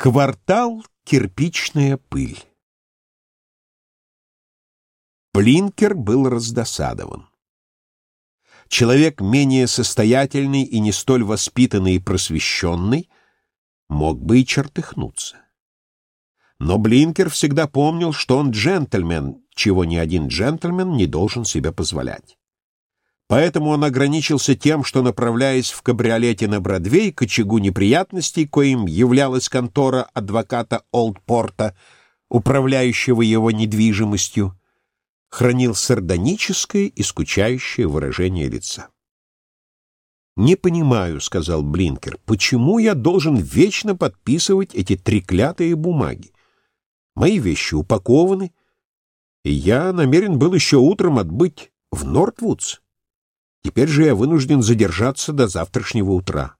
Квартал «Кирпичная пыль». Блинкер был раздосадован. Человек менее состоятельный и не столь воспитанный и просвещенный мог бы и чертыхнуться. Но Блинкер всегда помнил, что он джентльмен, чего ни один джентльмен не должен себе позволять. Поэтому он ограничился тем, что, направляясь в кабриолете на Бродвей к очагу неприятностей, коим являлась контора адвоката Олдпорта, управляющего его недвижимостью, хранил сардоническое и скучающее выражение лица. «Не понимаю», — сказал Блинкер, — «почему я должен вечно подписывать эти треклятые бумаги? Мои вещи упакованы, и я намерен был еще утром отбыть в Нортвудс». Теперь же я вынужден задержаться до завтрашнего утра.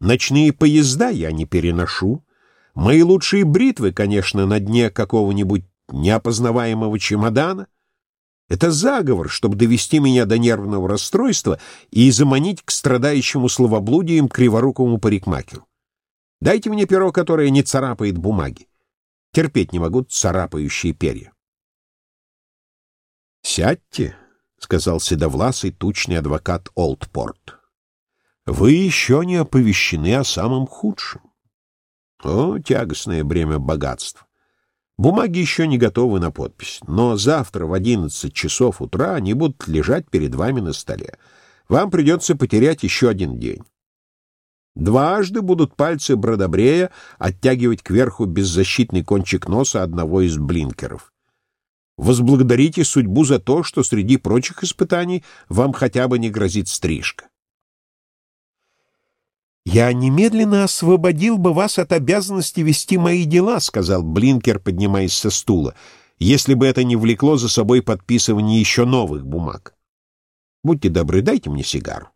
Ночные поезда я не переношу. Мои лучшие бритвы, конечно, на дне какого-нибудь неопознаваемого чемодана. Это заговор, чтобы довести меня до нервного расстройства и заманить к страдающему словоблудием криворукому парикмахеру. Дайте мне перо, которое не царапает бумаги. Терпеть не могу царапающие перья. Сядьте, — сказал седовласый тучный адвокат Олдпорт. «Вы еще не оповещены о самом худшем. О, тягостное бремя богатства! Бумаги еще не готовы на подпись, но завтра в одиннадцать часов утра они будут лежать перед вами на столе. Вам придется потерять еще один день. Дважды будут пальцы Бродобрея оттягивать кверху беззащитный кончик носа одного из блинкеров. Возблагодарите судьбу за то, что среди прочих испытаний вам хотя бы не грозит стрижка. «Я немедленно освободил бы вас от обязанности вести мои дела», — сказал Блинкер, поднимаясь со стула, «если бы это не влекло за собой подписывание еще новых бумаг. Будьте добры, дайте мне сигару».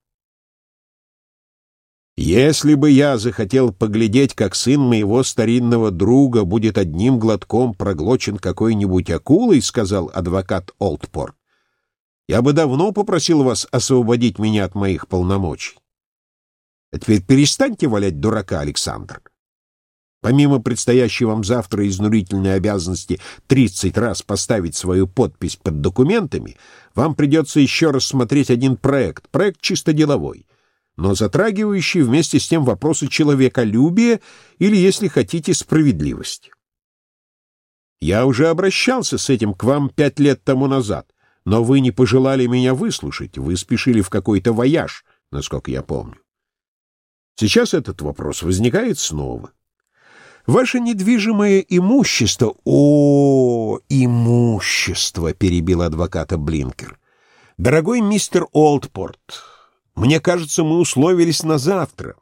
Если бы я захотел поглядеть, как сын моего старинного друга будет одним глотком проглочен какой-нибудь акулой, — сказал адвокат Олдпорт, — я бы давно попросил вас освободить меня от моих полномочий. А теперь перестаньте валять дурака, Александр. Помимо предстоящей вам завтра изнурительной обязанности 30 раз поставить свою подпись под документами, вам придется еще рассмотреть один проект, проект чисто деловой — но затрагивающий вместе с тем вопросы человеколюбия или, если хотите, справедливости. Я уже обращался с этим к вам пять лет тому назад, но вы не пожелали меня выслушать, вы спешили в какой-то вояж, насколько я помню. Сейчас этот вопрос возникает снова. Ваше недвижимое имущество... О, имущество, перебил адвоката Блинкер. Дорогой мистер Олдпорт, мне кажется, мы условились на завтра.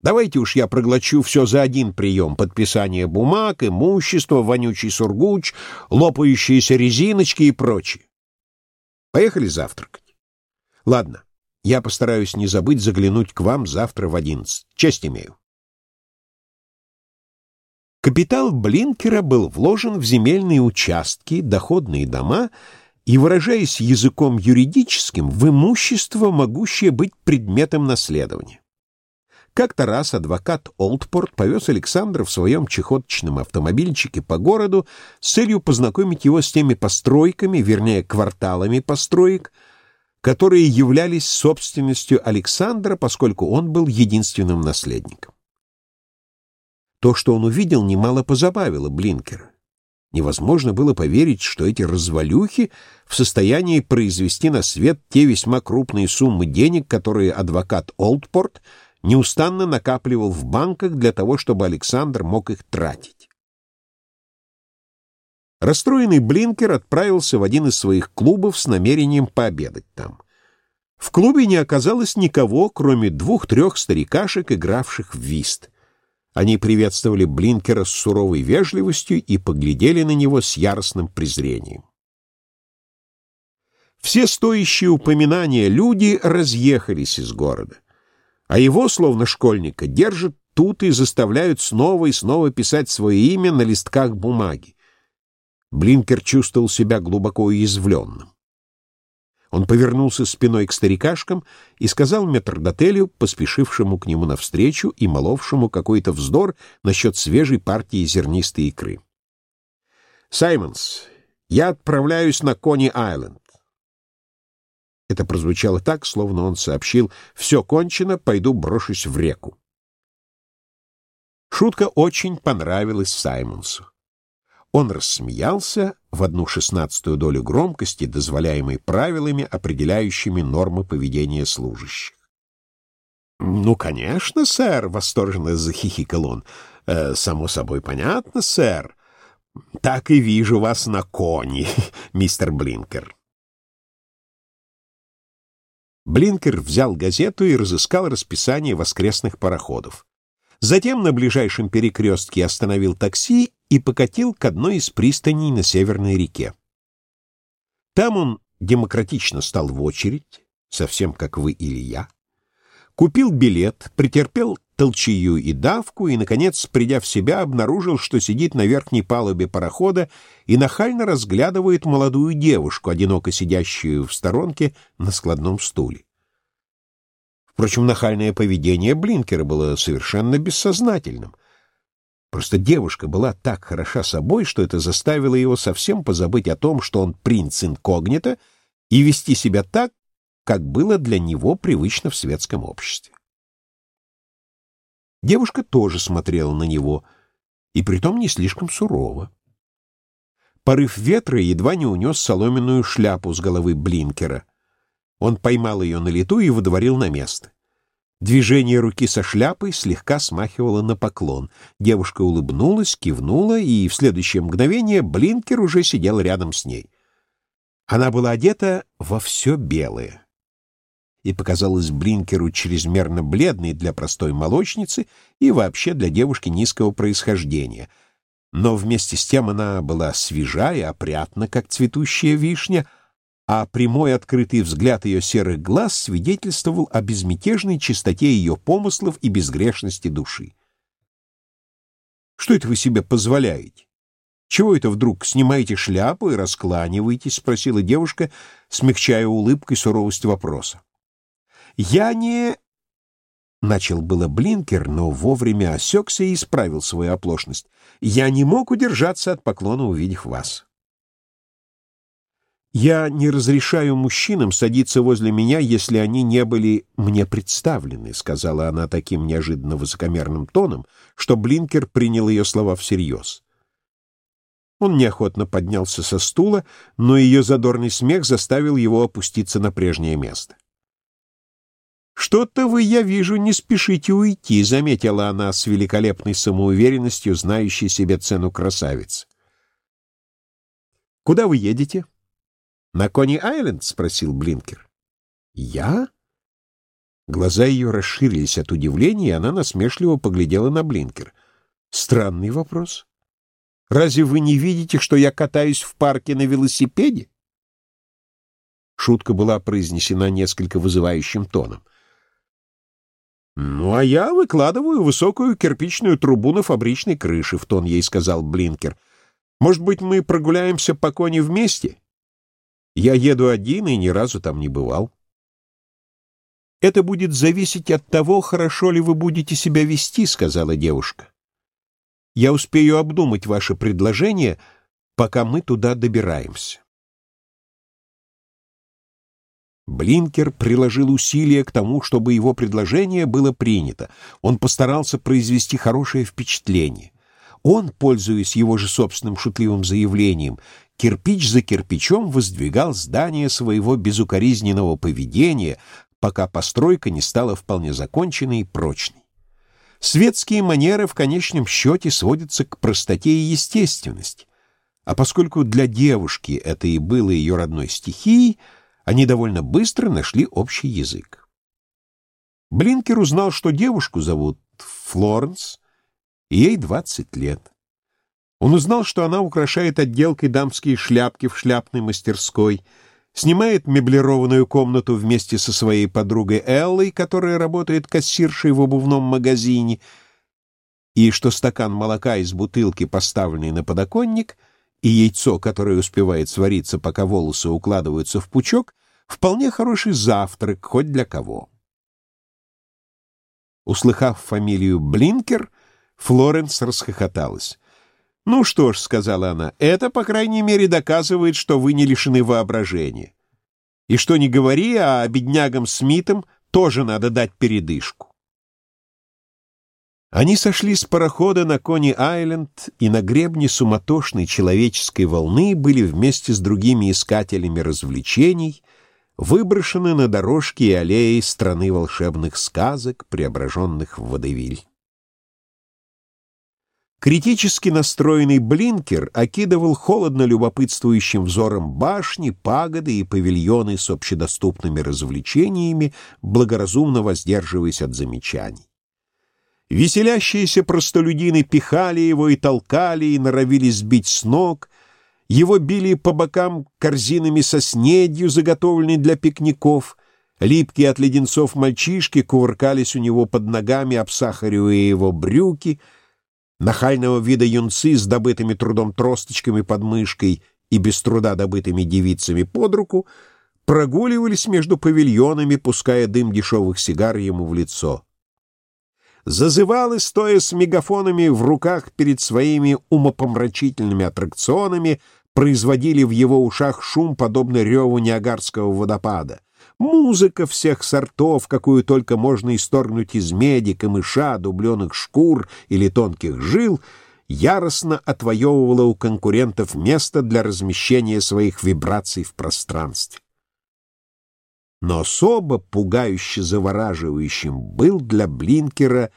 Давайте уж я проглочу все за один прием. Подписание бумаг, имущество, вонючий сургуч, лопающиеся резиночки и прочее. Поехали завтракать. Ладно, я постараюсь не забыть заглянуть к вам завтра в одиннадцать. Честь имею. Капитал Блинкера был вложен в земельные участки, доходные дома и, выражаясь языком юридическим, в имущество, могущее быть предметом наследования. Как-то раз адвокат Олдпорт повез Александра в своем чехоточном автомобильчике по городу с целью познакомить его с теми постройками, вернее, кварталами построек, которые являлись собственностью Александра, поскольку он был единственным наследником. То, что он увидел, немало позабавило Блинкера. Невозможно было поверить, что эти развалюхи в состоянии произвести на свет те весьма крупные суммы денег, которые адвокат Олдпорт неустанно накапливал в банках для того, чтобы Александр мог их тратить. Расстроенный Блинкер отправился в один из своих клубов с намерением пообедать там. В клубе не оказалось никого, кроме двух-трех старикашек, игравших в вист — они приветствовали Блинкера с суровой вежливостью и поглядели на него с яростным презрением. Все стоящие упоминания люди разъехались из города, а его, словно школьника, держат тут и заставляют снова и снова писать свое имя на листках бумаги. Блинкер чувствовал себя глубоко уязвленным. Он повернулся спиной к старикашкам и сказал метрдотелю, поспешившему к нему навстречу и моловшему какой-то вздор насчет свежей партии зернистой икры. «Саймонс, я отправляюсь на Кони-Айленд». Это прозвучало так, словно он сообщил «Все кончено, пойду брошусь в реку». Шутка очень понравилась Саймонсу. Он рассмеялся в одну шестнадцатую долю громкости, дозволяемой правилами, определяющими нормы поведения служащих. «Ну, конечно, сэр!» — восторженно захихикал он. «Э, «Само собой понятно, сэр. Так и вижу вас на коне, мистер Блинкер». Блинкер взял газету и разыскал расписание воскресных пароходов. Затем на ближайшем перекрестке остановил такси и покатил к одной из пристаней на Северной реке. Там он демократично стал в очередь, совсем как вы или я, купил билет, претерпел толчею и давку и, наконец, придя в себя, обнаружил, что сидит на верхней палубе парохода и нахально разглядывает молодую девушку, одиноко сидящую в сторонке на складном стуле. Впрочем, нахальное поведение Блинкера было совершенно бессознательным. Просто девушка была так хороша собой, что это заставило его совсем позабыть о том, что он принц инкогнито, и вести себя так, как было для него привычно в светском обществе. Девушка тоже смотрела на него, и притом не слишком сурово. Порыв ветра едва не унес соломенную шляпу с головы Блинкера — он поймал ее на лету и выдворил на место. Движение руки со шляпой слегка смахивало на поклон. Девушка улыбнулась, кивнула, и в следующее мгновение Блинкер уже сидел рядом с ней. Она была одета во все белое и показалась Блинкеру чрезмерно бледной для простой молочницы и вообще для девушки низкого происхождения. Но вместе с тем она была свежа и опрятна, как цветущая вишня, а прямой открытый взгляд ее серых глаз свидетельствовал о безмятежной чистоте ее помыслов и безгрешности души. «Что это вы себе позволяете? Чего это вдруг снимаете шляпу и раскланиваетесь?» — спросила девушка, смягчая улыбкой суровость вопроса. «Я не...» — начал было Блинкер, но вовремя осекся и исправил свою оплошность. «Я не мог удержаться от поклона, увидев вас». Я не разрешаю мужчинам садиться возле меня, если они не были мне представлены, сказала она таким неожиданно высокомерным тоном, что Блинкер принял ее слова всерьез. Он неохотно поднялся со стула, но ее задорный смех заставил его опуститься на прежнее место. «Что-то вы, я вижу, не спешите уйти», — заметила она с великолепной самоуверенностью, знающей себе цену красавиц. «Куда вы едете?» «На Кони-Айленд?» — спросил Блинкер. «Я?» Глаза ее расширились от удивления, и она насмешливо поглядела на Блинкер. «Странный вопрос. Разве вы не видите, что я катаюсь в парке на велосипеде?» Шутка была произнесена несколько вызывающим тоном. «Ну, а я выкладываю высокую кирпичную трубу на фабричной крыше», — в тон ей сказал Блинкер. «Может быть, мы прогуляемся по коне вместе?» Я еду один и ни разу там не бывал. «Это будет зависеть от того, хорошо ли вы будете себя вести», — сказала девушка. «Я успею обдумать ваше предложение, пока мы туда добираемся». Блинкер приложил усилия к тому, чтобы его предложение было принято. Он постарался произвести хорошее впечатление. Он, пользуясь его же собственным шутливым заявлением, кирпич за кирпичом воздвигал здание своего безукоризненного поведения, пока постройка не стала вполне законченной и прочной. Светские манеры в конечном счете сводятся к простоте и естественности, а поскольку для девушки это и было ее родной стихией, они довольно быстро нашли общий язык. Блинкер узнал, что девушку зовут Флоренс, ей 20 лет. Он узнал, что она украшает отделкой дамские шляпки в шляпной мастерской, снимает меблированную комнату вместе со своей подругой Эллой, которая работает кассиршей в обувном магазине, и что стакан молока из бутылки, поставленный на подоконник, и яйцо, которое успевает свариться, пока волосы укладываются в пучок, Вполне хороший завтрак, хоть для кого. Услыхав фамилию Блинкер, Флоренс расхохоталась. «Ну что ж», — сказала она, — «это, по крайней мере, доказывает, что вы не лишены воображения. И что ни говори, а беднягам Смитам тоже надо дать передышку». Они сошли с парохода на Кони-Айленд и на гребне суматошной человеческой волны были вместе с другими искателями развлечений выброшены на дорожки и аллеи страны волшебных сказок, преображенных в водевиль. Критически настроенный Блинкер окидывал холодно любопытствующим взором башни, пагоды и павильоны с общедоступными развлечениями, благоразумно воздерживаясь от замечаний. Веселящиеся простолюдины пихали его и толкали, и норовили сбить с ног. Его били по бокам корзинами со снедью, заготовленной для пикников. Липкие от леденцов мальчишки кувыркались у него под ногами, обсахаривая его брюки. Нахального вида юнцы с добытыми трудом тросточками под мышкой и без труда добытыми девицами под руку прогуливались между павильонами, пуская дым дешевых сигар ему в лицо зазывалы, стоя с мегафонами в руках перед своими умопомрачительными аттракционами, производили в его ушах шум, подобный реву Ниагарского водопада. Музыка всех сортов, какую только можно исторгнуть из меди, камыша, дубленых шкур или тонких жил, яростно отвоевывала у конкурентов место для размещения своих вибраций в пространстве. Но особо пугающе завораживающим был для Блинкера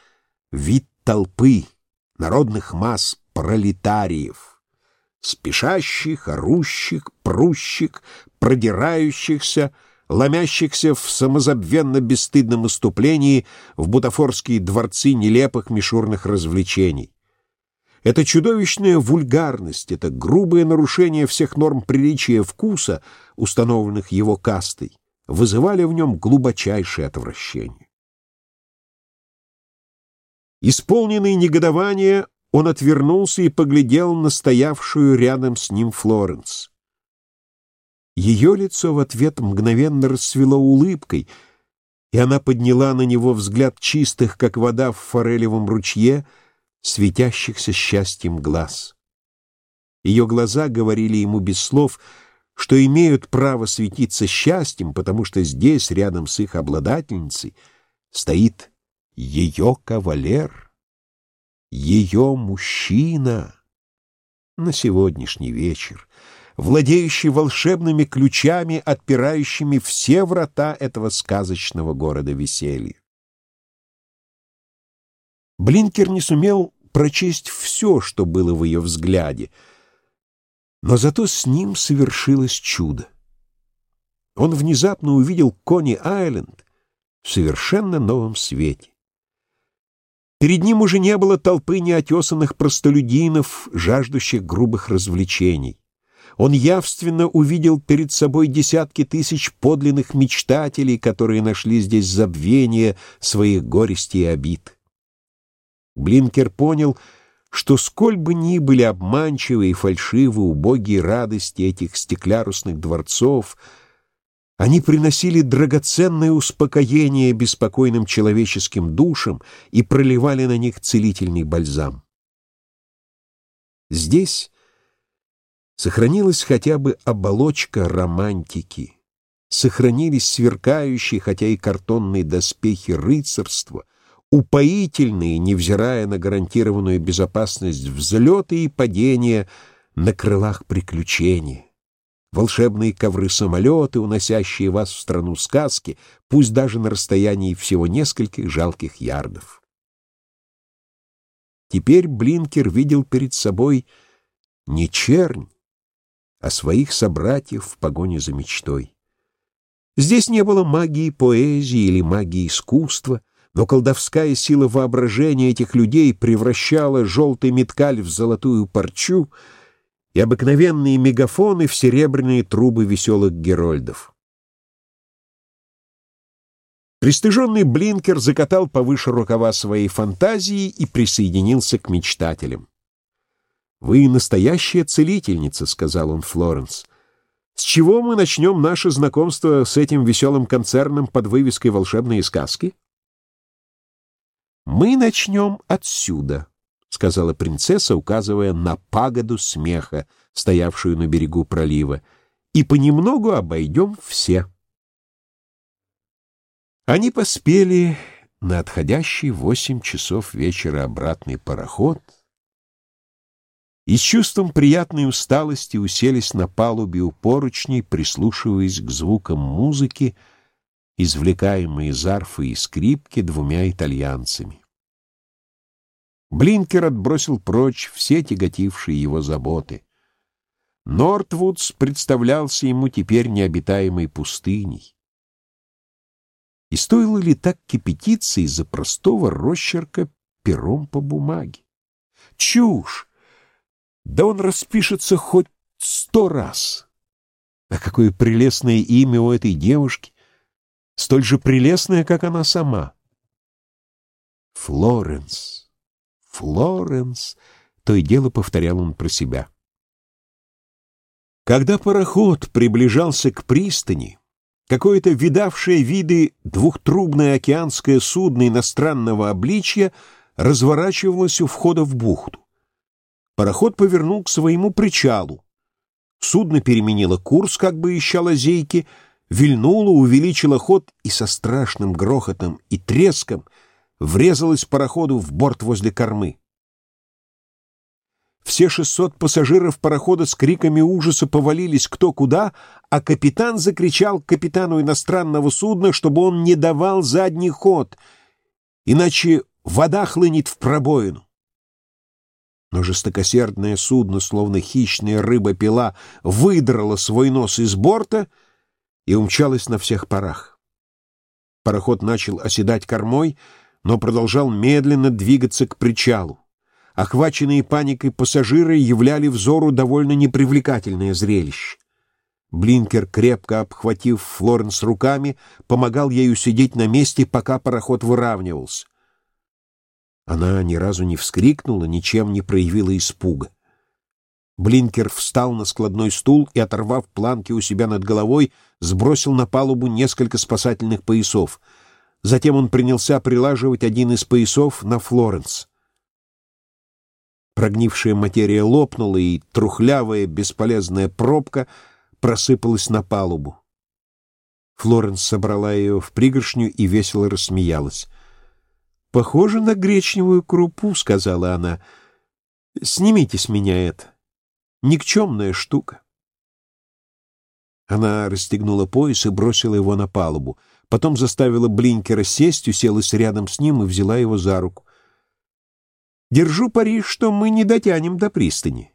вид толпы, народных масс пролетариев, спешащих, орущих, прущих, продирающихся, ломящихся в самозабвенно бесстыдном иступлении в бутафорские дворцы нелепых мишурных развлечений. Это чудовищная вульгарность, это грубое нарушение всех норм приличия вкуса, установленных его кастой, вызывали в нем глубочайшее отвращение. Исполненный негодования, он отвернулся и поглядел на стоявшую рядом с ним Флоренс. Ее лицо в ответ мгновенно расцвело улыбкой, и она подняла на него взгляд чистых, как вода в форелевом ручье, светящихся счастьем глаз. Ее глаза говорили ему без слов — что имеют право светиться счастьем, потому что здесь, рядом с их обладательницей, стоит ее кавалер, ее мужчина на сегодняшний вечер, владеющий волшебными ключами, отпирающими все врата этого сказочного города веселья. Блинкер не сумел прочесть все, что было в ее взгляде — но зато с ним совершилось чудо. Он внезапно увидел Кони-Айленд в совершенно новом свете. Перед ним уже не было толпы неотесанных простолюдинов, жаждущих грубых развлечений. Он явственно увидел перед собой десятки тысяч подлинных мечтателей, которые нашли здесь забвение своих горестей и обид. Блинкер понял, что сколь бы ни были обманчивы и фальшивы убогие радости этих стеклярусных дворцов, они приносили драгоценное успокоение беспокойным человеческим душам и проливали на них целительный бальзам. Здесь сохранилась хотя бы оболочка романтики, сохранились сверкающие, хотя и картонные доспехи рыцарства, упоительные, невзирая на гарантированную безопасность взлеты и падения на крылах приключений. Волшебные ковры-самолеты, уносящие вас в страну сказки, пусть даже на расстоянии всего нескольких жалких ярдов. Теперь Блинкер видел перед собой не чернь, а своих собратьев в погоне за мечтой. Здесь не было магии поэзии или магии искусства, но колдовская сила воображения этих людей превращала желтый меткаль в золотую парчу и обыкновенные мегафоны в серебряные трубы веселых герольдов. Пристыженный Блинкер закатал повыше рукава своей фантазии и присоединился к мечтателям. «Вы настоящая целительница», — сказал он Флоренс. С чего мы начнем наше знакомство с этим веселым концерном под вывеской «Волшебные сказки»? Мы начнем отсюда, — сказала принцесса, указывая на пагоду смеха, стоявшую на берегу пролива, — и понемногу обойдем все. Они поспели на отходящий восемь часов вечера обратный пароход и с чувством приятной усталости уселись на палубе у поручней, прислушиваясь к звукам музыки, извлекаемой из арфы и скрипки двумя итальянцами. Блинкер отбросил прочь все тяготившие его заботы. Нортвудс представлялся ему теперь необитаемой пустыней. И стоило ли так кипятиться из-за простого росчерка пером по бумаге? Чушь! Да он распишется хоть сто раз. А какое прелестное имя у этой девушки! Столь же прелестное, как она сама. Флоренс, Флоренс, то и дело повторял он про себя. Когда пароход приближался к пристани, Какое-то видавшее виды двухтрубное океанское судно иностранного обличья разворачивалось у входа в бухту. Пароход повернул к своему причалу. Судно переменило курс, как бы ища лазейки, вильнуло, увеличило ход и со страшным грохотом и треском врезалось пароходу в борт возле кормы. Все шестьсот пассажиров парохода с криками ужаса повалились кто куда, а капитан закричал капитану иностранного судна, чтобы он не давал задний ход, иначе вода хлынет в пробоину. Но жестокосердное судно, словно хищная рыба-пила, выдрало свой нос из борта и умчалось на всех парах. Пароход начал оседать кормой, но продолжал медленно двигаться к причалу. Охваченные паникой пассажиры являли взору довольно непривлекательное зрелище. Блинкер, крепко обхватив Флоренс руками, помогал ей усидеть на месте, пока пароход выравнивался. Она ни разу не вскрикнула, ничем не проявила испуга. Блинкер встал на складной стул и, оторвав планки у себя над головой, сбросил на палубу несколько спасательных поясов. Затем он принялся прилаживать один из поясов на Флоренс. Прогнившая материя лопнула, и трухлявая бесполезная пробка просыпалась на палубу. Флоренс собрала ее в пригоршню и весело рассмеялась. «Похоже на гречневую крупу», — сказала она. «Снимите с меня это. Никчемная штука». Она расстегнула пояс и бросила его на палубу. Потом заставила Блинкера сесть, уселась рядом с ним и взяла его за руку. Держу пари, что мы не дотянем до пристани.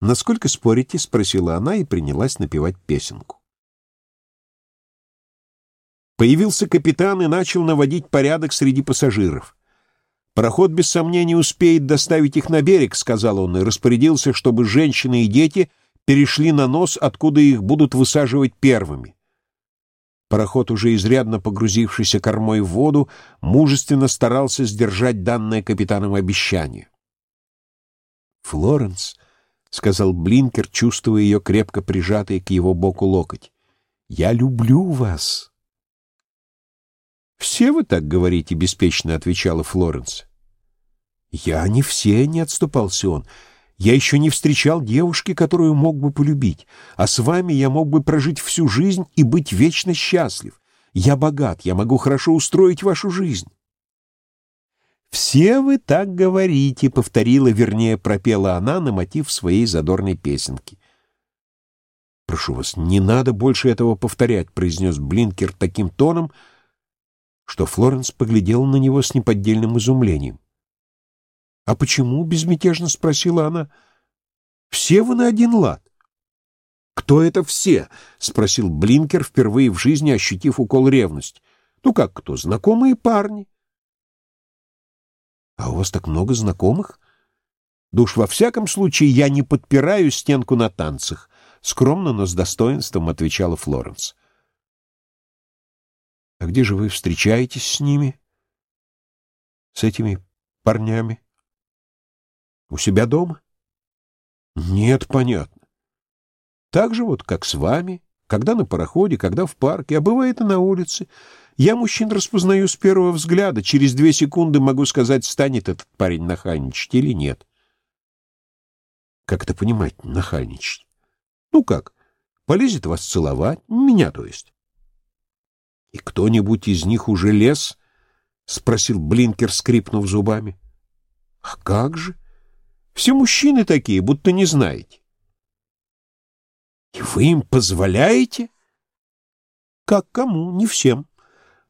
«Насколько спорите?» — спросила она и принялась напевать песенку. Появился капитан и начал наводить порядок среди пассажиров. «Пароход, без сомнения, успеет доставить их на берег», — сказал он, и распорядился, чтобы женщины и дети перешли на нос, откуда их будут высаживать первыми. Пароход, уже изрядно погрузившийся кормой в воду, мужественно старался сдержать данное капитаном обещание. «Флоренс», — сказал Блинкер, чувствуя ее крепко прижатой к его боку локоть, — «я люблю вас». «Все вы так говорите», — беспечно отвечала Флоренс. «Я не все», — не отступался он, — я еще не встречал девушки, которую мог бы полюбить, а с вами я мог бы прожить всю жизнь и быть вечно счастлив. Я богат, я могу хорошо устроить вашу жизнь. «Все вы так говорите», — повторила, вернее, пропела она на мотив своей задорной песенки. «Прошу вас, не надо больше этого повторять», — произнес Блинкер таким тоном, что Флоренс поглядела на него с неподдельным изумлением. «А почему?» — безмятежно спросила она. «Все вы на один лад». «Кто это все?» — спросил Блинкер, впервые в жизни ощутив укол ревности. «Ну как кто? Знакомые парни». «А у вас так много знакомых?» «Да уж во всяком случае я не подпираю стенку на танцах», — скромно, но с достоинством отвечала Флоренс. «А где же вы встречаетесь с ними? С этими парнями?» У себя дома? Нет, понятно. Так же вот, как с вами, когда на пароходе, когда в парке, а бывает и на улице. Я мужчин распознаю с первого взгляда. Через две секунды могу сказать, станет этот парень нахальничать или нет. Как это понимать, нахальничать? Ну как, полезет вас целовать, меня то есть. — И кто-нибудь из них уже лез? — спросил Блинкер, скрипнув зубами. — А как же? Все мужчины такие, будто не знаете. — И вы им позволяете? — Как кому? Не всем.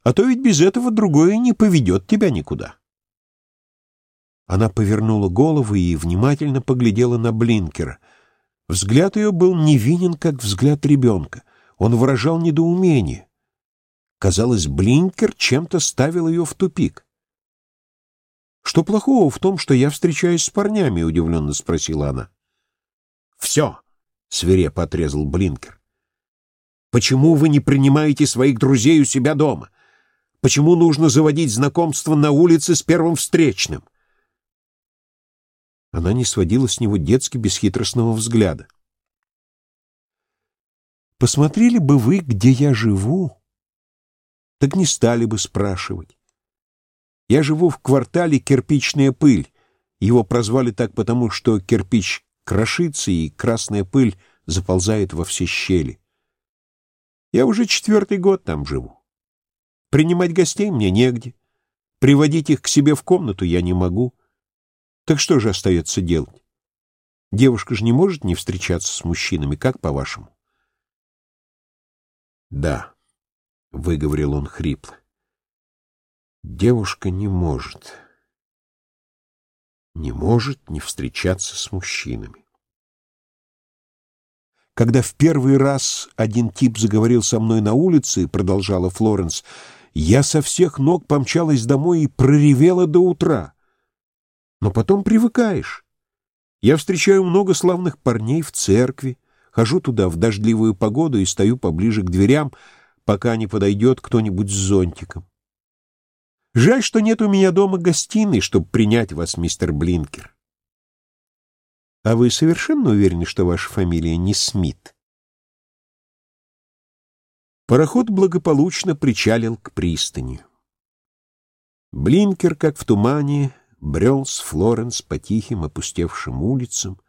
А то ведь без этого другое не поведет тебя никуда. Она повернула голову и внимательно поглядела на Блинкера. Взгляд ее был невинен, как взгляд ребенка. Он выражал недоумение. Казалось, Блинкер чем-то ставил ее в тупик. «Что плохого в том, что я встречаюсь с парнями?» — удивленно спросила она. «Все!» — свирепо отрезал Блинкер. «Почему вы не принимаете своих друзей у себя дома? Почему нужно заводить знакомство на улице с первым встречным?» Она не сводила с него детски бесхитростного взгляда. «Посмотрели бы вы, где я живу, так не стали бы спрашивать. Я живу в квартале «Кирпичная пыль». Его прозвали так потому, что кирпич крошится, и красная пыль заползает во все щели. Я уже четвертый год там живу. Принимать гостей мне негде. Приводить их к себе в комнату я не могу. Так что же остается делать? Девушка же не может не встречаться с мужчинами, как по-вашему? — Да, — выговорил он хрипло. — Девушка не может. Не может не встречаться с мужчинами. Когда в первый раз один тип заговорил со мной на улице, продолжала Флоренс, я со всех ног помчалась домой и проревела до утра. Но потом привыкаешь. Я встречаю много славных парней в церкви, хожу туда в дождливую погоду и стою поближе к дверям, пока не подойдет кто-нибудь с зонтиком. Жаль, что нет у меня дома гостиной, чтобы принять вас, мистер Блинкер. А вы совершенно уверены, что ваша фамилия не Смит? Пароход благополучно причалил к пристани. Блинкер, как в тумане, брел с Флоренс по тихим опустевшим улицам,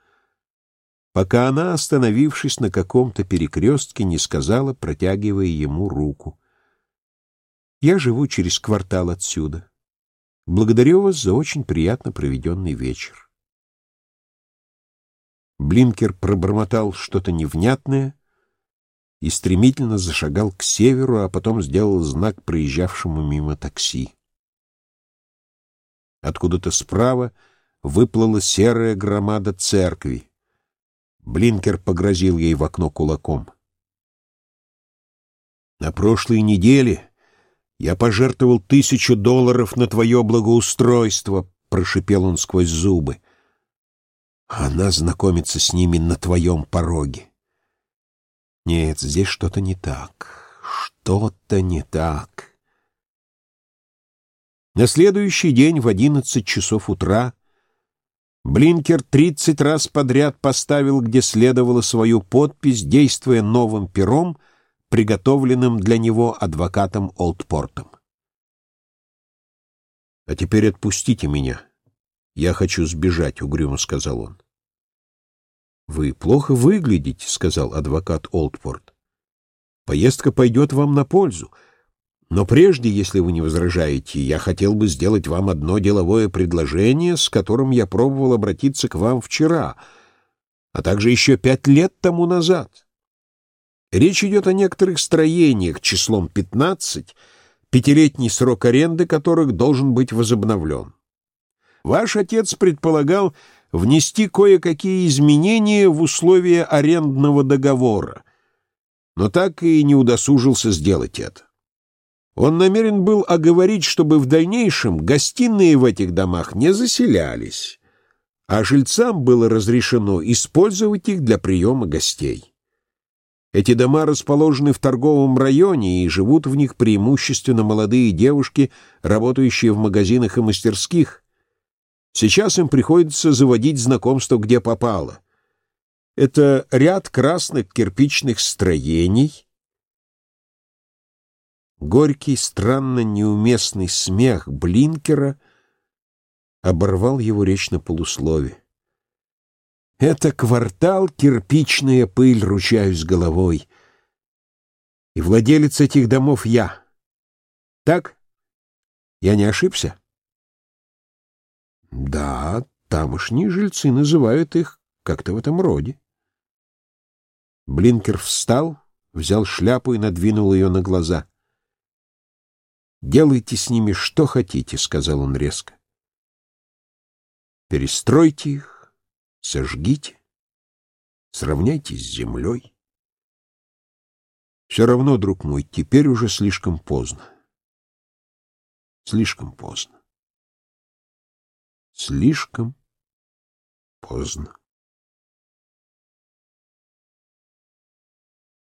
пока она, остановившись на каком-то перекрестке, не сказала, протягивая ему руку. «Я живу через квартал отсюда. Благодарю вас за очень приятно проведенный вечер». Блинкер пробормотал что-то невнятное и стремительно зашагал к северу, а потом сделал знак проезжавшему мимо такси. Откуда-то справа выплыла серая громада церкви. Блинкер погрозил ей в окно кулаком. «На прошлой неделе я пожертвовал тысячу долларов на твое благоустройство», — прошипел он сквозь зубы. «Она знакомится с ними на твоем пороге». «Нет, здесь что-то не так, что-то не так». На следующий день в одиннадцать часов утра Блинкер тридцать раз подряд поставил, где следовало свою подпись, действуя новым пером, приготовленным для него адвокатом Олдпортом. «А теперь отпустите меня. Я хочу сбежать», — угрюмо сказал он. «Вы плохо выглядите», — сказал адвокат Олдпорт. «Поездка пойдет вам на пользу». Но прежде, если вы не возражаете, я хотел бы сделать вам одно деловое предложение, с которым я пробовал обратиться к вам вчера, а также еще пять лет тому назад. Речь идет о некоторых строениях числом 15, пятилетний срок аренды которых должен быть возобновлен. Ваш отец предполагал внести кое-какие изменения в условия арендного договора, но так и не удосужился сделать это. Он намерен был оговорить, чтобы в дальнейшем гостиные в этих домах не заселялись, а жильцам было разрешено использовать их для приема гостей. Эти дома расположены в торговом районе, и живут в них преимущественно молодые девушки, работающие в магазинах и мастерских. Сейчас им приходится заводить знакомство где попало. Это ряд красных кирпичных строений. Горький, странно неуместный смех Блинкера оборвал его речь на полуслове. Это квартал кирпичная пыль, ручаюсь головой. И владелец этих домов я. Так? Я не ошибся? Да, тамошние жильцы называют их как-то в этом роде. Блинкер встал, взял шляпу и надвинул ее на глаза. «Делайте с ними что хотите», — сказал он резко. «Перестройте их, сожгите, сравняйте с землей. Все равно, друг мой, теперь уже слишком поздно. Слишком поздно. Слишком поздно.